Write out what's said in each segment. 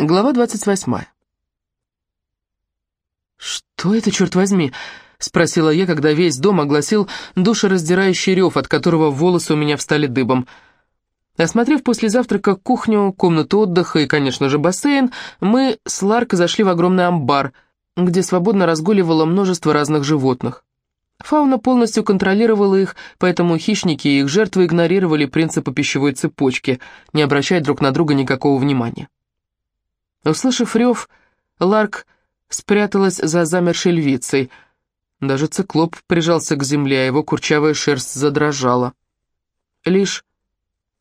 Глава 28. «Что это, черт возьми?» — спросила я, когда весь дом огласил душераздирающий рев, от которого волосы у меня встали дыбом. Осмотрев после завтрака кухню, комнату отдыха и, конечно же, бассейн, мы с Ларк зашли в огромный амбар, где свободно разгуливало множество разных животных. Фауна полностью контролировала их, поэтому хищники и их жертвы игнорировали принципы пищевой цепочки, не обращая друг на друга никакого внимания. Услышав рев, Ларк спряталась за замершей львицей. Даже циклоп прижался к земле, а его курчавая шерсть задрожала. Лишь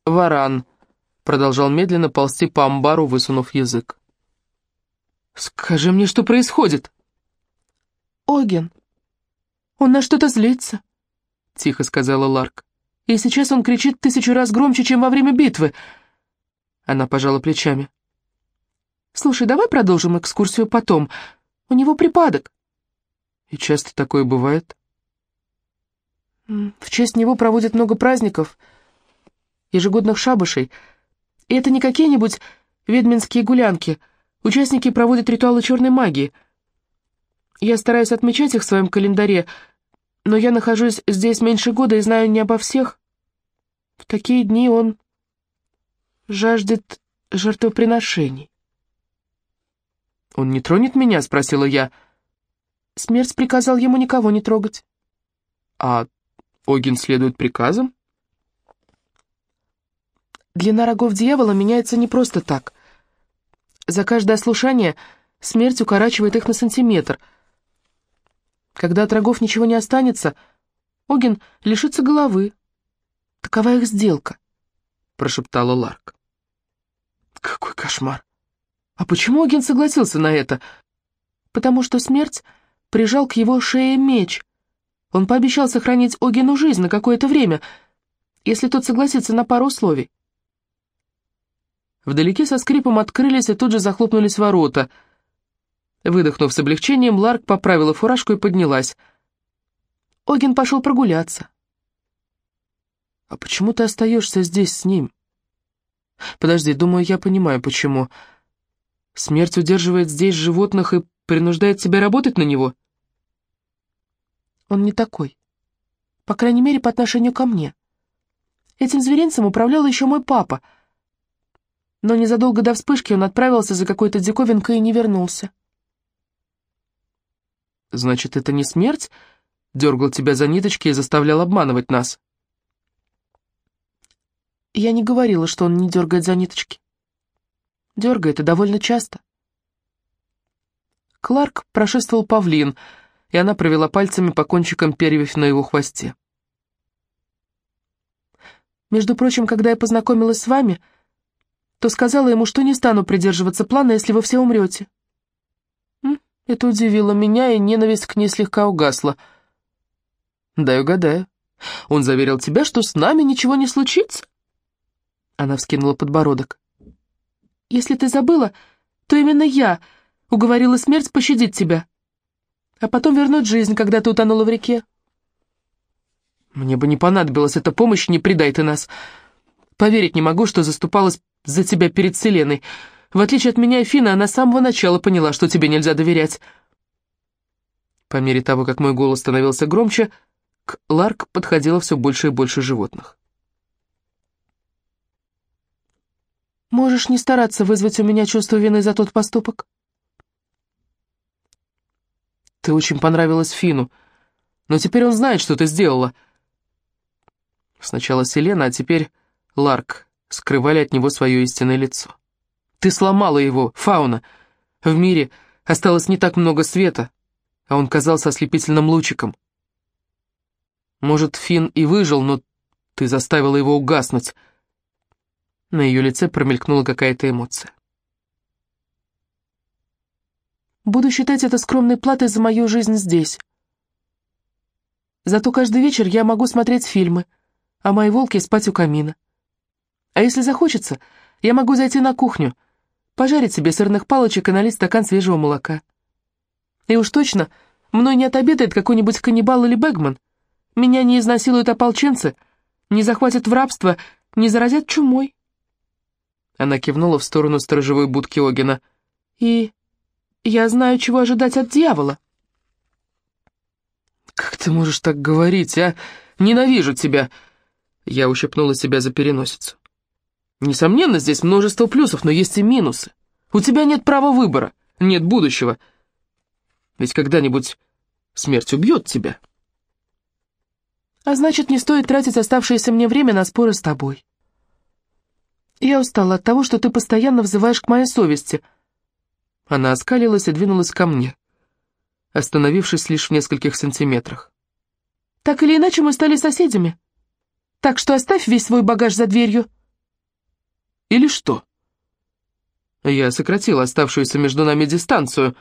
варан продолжал медленно ползти по амбару, высунув язык. «Скажи мне, что происходит?» «Оген, он на что-то злится», — тихо сказала Ларк. «И сейчас он кричит тысячу раз громче, чем во время битвы». Она пожала плечами. «Слушай, давай продолжим экскурсию потом. У него припадок». «И часто такое бывает?» «В честь него проводят много праздников, ежегодных шабышей. И это не какие-нибудь ведьминские гулянки. Участники проводят ритуалы черной магии. Я стараюсь отмечать их в своем календаре, но я нахожусь здесь меньше года и знаю не обо всех. В такие дни он жаждет жертвоприношений. «Он не тронет меня?» — спросила я. Смерть приказал ему никого не трогать. «А Огин следует приказам?» Длина рогов дьявола меняется не просто так. За каждое ослушание смерть укорачивает их на сантиметр. Когда от рогов ничего не останется, Огин лишится головы. Такова их сделка, — прошептала Ларк. Какой кошмар! А почему Оген согласился на это? Потому что смерть прижал к его шее меч. Он пообещал сохранить Огену жизнь на какое-то время, если тот согласится на пару условий. Вдалеке со скрипом открылись и тут же захлопнулись ворота. Выдохнув с облегчением, Ларк поправила фуражку и поднялась. Оген пошел прогуляться. «А почему ты остаешься здесь с ним?» «Подожди, думаю, я понимаю, почему...» Смерть удерживает здесь животных и принуждает тебя работать на него? Он не такой. По крайней мере, по отношению ко мне. Этим зверинцем управлял еще мой папа. Но незадолго до вспышки он отправился за какой-то диковинкой и не вернулся. Значит, это не смерть? Дергал тебя за ниточки и заставлял обманывать нас. Я не говорила, что он не дергает за ниточки. Дергает и довольно часто. Кларк прошествовал павлин, и она провела пальцами по кончикам перьев на его хвосте. «Между прочим, когда я познакомилась с вами, то сказала ему, что не стану придерживаться плана, если вы все умрете». Это удивило меня, и ненависть к ней слегка угасла. «Дай угадаю. Он заверил тебя, что с нами ничего не случится?» Она вскинула подбородок. Если ты забыла, то именно я уговорила смерть пощадить тебя, а потом вернуть жизнь, когда ты утонула в реке. Мне бы не понадобилась эта помощь, не предай ты нас. Поверить не могу, что заступалась за тебя перед Вселенной. В отличие от меня и Фина, она с самого начала поняла, что тебе нельзя доверять. По мере того, как мой голос становился громче, к Ларк подходило все больше и больше животных. Можешь не стараться вызвать у меня чувство вины за тот поступок. Ты очень понравилась Фину, но теперь он знает, что ты сделала. Сначала Селена, а теперь Ларк скрывали от него свое истинное лицо. Ты сломала его, Фауна. В мире осталось не так много света, а он казался ослепительным лучиком. Может, Фин и выжил, но ты заставила его угаснуть, на ее лице промелькнула какая-то эмоция. «Буду считать это скромной платой за мою жизнь здесь. Зато каждый вечер я могу смотреть фильмы, а мои волки спать у камина. А если захочется, я могу зайти на кухню, пожарить себе сырных палочек и налить стакан свежего молока. И уж точно, мной не отобедает какой-нибудь каннибал или бэгман. Меня не изнасилуют ополченцы, не захватят в рабство, не заразят чумой. Она кивнула в сторону сторожевой будки Огина. «И я знаю, чего ожидать от дьявола». «Как ты можешь так говорить, а? Ненавижу тебя!» Я ущипнула себя за переносицу. «Несомненно, здесь множество плюсов, но есть и минусы. У тебя нет права выбора, нет будущего. Ведь когда-нибудь смерть убьет тебя». «А значит, не стоит тратить оставшееся мне время на споры с тобой. Я устала от того, что ты постоянно взываешь к моей совести». Она оскалилась и двинулась ко мне остановившись лишь в нескольких сантиметрах. «Так или иначе мы стали соседями. Так что оставь весь свой багаж за дверью». «Или что?» Я сократила оставшуюся между нами дистанцию,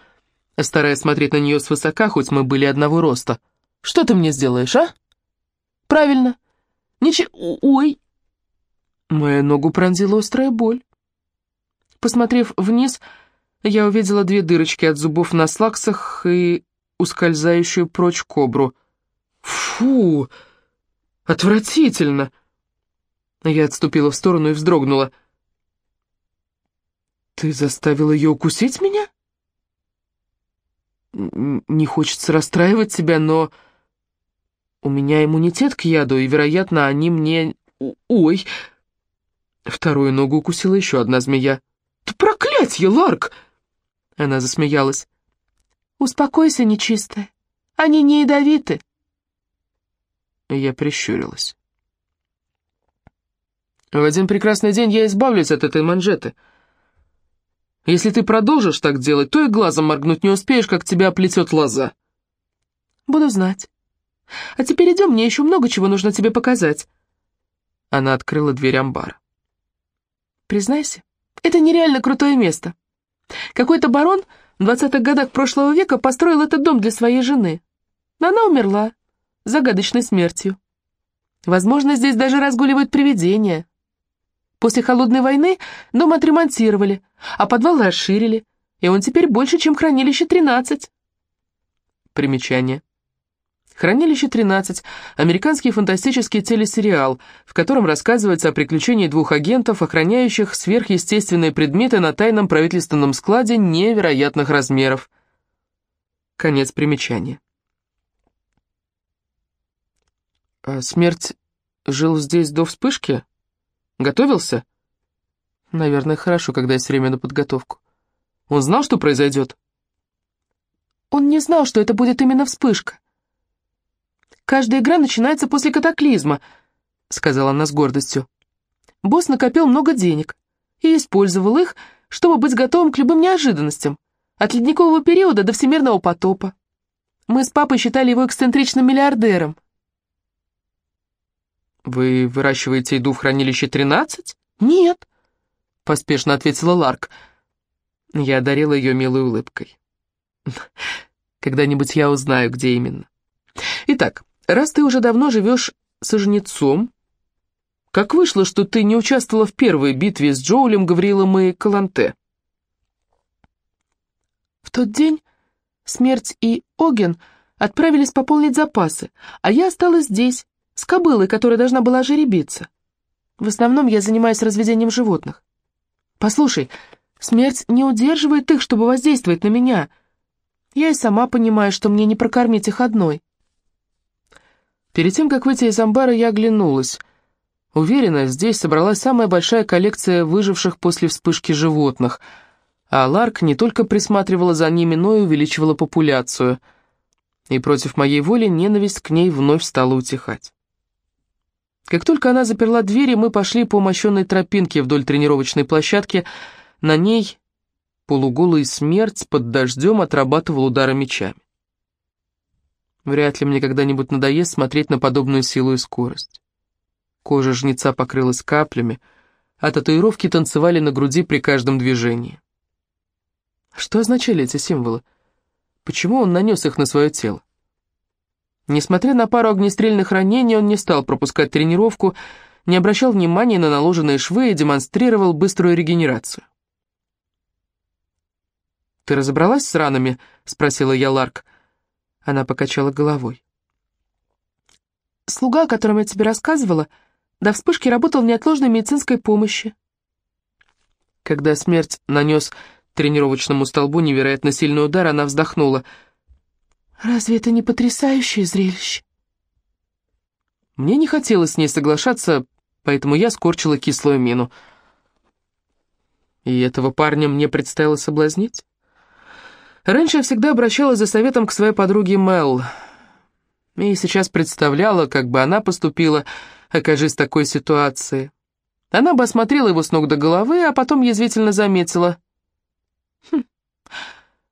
стараясь смотреть на нее свысока, хоть мы были одного роста. «Что ты мне сделаешь, а?» «Правильно. Ничего... Ой!» Мою ногу пронзила острая боль. Посмотрев вниз, я увидела две дырочки от зубов на слаксах и ускользающую прочь кобру. «Фу! Отвратительно!» Я отступила в сторону и вздрогнула. «Ты заставила ее укусить меня?» «Не хочется расстраивать тебя, но...» «У меня иммунитет к яду, и, вероятно, они мне... Ой!» Вторую ногу укусила еще одна змея. «Да проклятье, Ларк!» Она засмеялась. «Успокойся, нечистая. Они не ядовиты». Я прищурилась. В один прекрасный день я избавлюсь от этой манжеты. Если ты продолжишь так делать, то и глазом моргнуть не успеешь, как тебя оплетет лоза. Буду знать. А теперь идем, мне еще много чего нужно тебе показать. Она открыла дверь амбара. Признайся, это нереально крутое место. Какой-то барон в двадцатых годах прошлого века построил этот дом для своей жены. Но она умерла загадочной смертью. Возможно, здесь даже разгуливают привидения. После Холодной войны дом отремонтировали, а подвал расширили, и он теперь больше, чем хранилище 13. Примечание. «Хранилище 13» — американский фантастический телесериал, в котором рассказывается о приключении двух агентов, охраняющих сверхъестественные предметы на тайном правительственном складе невероятных размеров. Конец примечания. А смерть жил здесь до вспышки? Готовился? Наверное, хорошо, когда есть время на подготовку. Он знал, что произойдет? Он не знал, что это будет именно вспышка. Каждая игра начинается после катаклизма», — сказала она с гордостью. «Босс накопил много денег и использовал их, чтобы быть готовым к любым неожиданностям, от ледникового периода до всемирного потопа. Мы с папой считали его эксцентричным миллиардером». «Вы выращиваете еду в хранилище 13?» «Нет», — поспешно ответила Ларк. Я одарила ее милой улыбкой. «Когда-нибудь я узнаю, где именно. Итак, раз ты уже давно живешь со жнецом, как вышло, что ты не участвовала в первой битве с Джоулем, Гаврилом и Каланте? В тот день Смерть и Оген отправились пополнить запасы, а я осталась здесь, с кобылой, которая должна была ожеребиться. В основном я занимаюсь разведением животных. Послушай, смерть не удерживает их, чтобы воздействовать на меня. Я и сама понимаю, что мне не прокормить их одной. Перед тем, как выйти из амбара, я оглянулась. Уверена, здесь собралась самая большая коллекция выживших после вспышки животных, а Ларк не только присматривала за ними, но и увеличивала популяцию. И против моей воли ненависть к ней вновь стала утихать. Как только она заперла двери, мы пошли по мощенной тропинке вдоль тренировочной площадки. На ней полуголый смерть под дождем отрабатывал удары мечами. Вряд ли мне когда-нибудь надоест смотреть на подобную силу и скорость. Кожа жнеца покрылась каплями, а татуировки танцевали на груди при каждом движении. Что означали эти символы? Почему он нанес их на свое тело? Несмотря на пару огнестрельных ранений, он не стал пропускать тренировку, не обращал внимания на наложенные швы и демонстрировал быструю регенерацию. «Ты разобралась с ранами?» — спросила я Ларк. Она покачала головой. «Слуга, о котором я тебе рассказывала, до вспышки работал в неотложной медицинской помощи. Когда смерть нанес тренировочному столбу невероятно сильный удар, она вздохнула. «Разве это не потрясающее зрелище?» Мне не хотелось с ней соглашаться, поэтому я скорчила кислую мину. И этого парня мне предстояло соблазнить? Раньше я всегда обращалась за советом к своей подруге Мел. И сейчас представляла, как бы она поступила, окажись в такой ситуации. Она бы осмотрела его с ног до головы, а потом язвительно заметила. «Хм,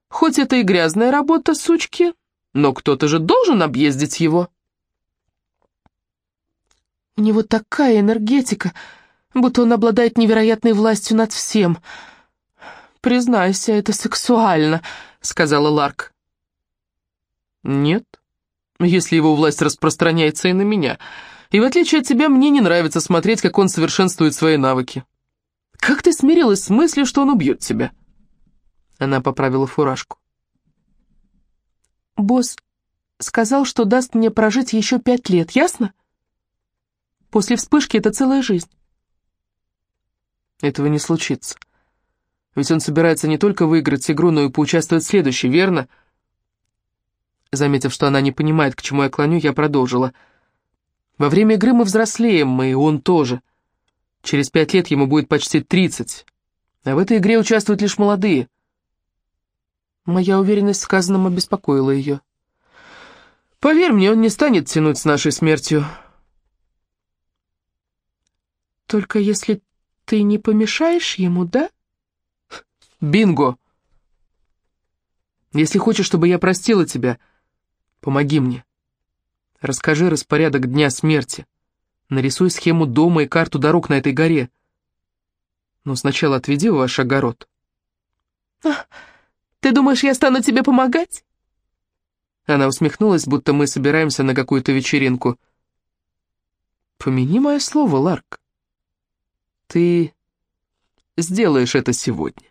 хоть это и грязная работа, сучки, но кто-то же должен объездить его». «У него такая энергетика, будто он обладает невероятной властью над всем. Признайся, это сексуально», — сказала Ларк. «Нет, если его власть распространяется и на меня. И в отличие от тебя, мне не нравится смотреть, как он совершенствует свои навыки. Как ты смирилась с мыслью, что он убьет тебя?» Она поправила фуражку. «Босс сказал, что даст мне прожить еще пять лет, ясно? После вспышки это целая жизнь». «Этого не случится. Ведь он собирается не только выиграть игру, но и поучаствовать в следующей, верно?» Заметив, что она не понимает, к чему я клоню, я продолжила. «Во время игры мы взрослеем, и он тоже. Через пять лет ему будет почти тридцать, а в этой игре участвуют лишь молодые». Моя уверенность в сказанном обеспокоила ее. «Поверь мне, он не станет тянуть с нашей смертью». «Только если ты не помешаешь ему, да?» Бинго! Если хочешь, чтобы я простила тебя, помоги мне. Расскажи распорядок дня смерти. Нарисуй схему дома и карту дорог на этой горе. Но сначала отведи в ваш огород. А, ты думаешь, я стану тебе помогать? Она усмехнулась, будто мы собираемся на какую-то вечеринку. Помяни мое слово, Ларк. Ты сделаешь это сегодня.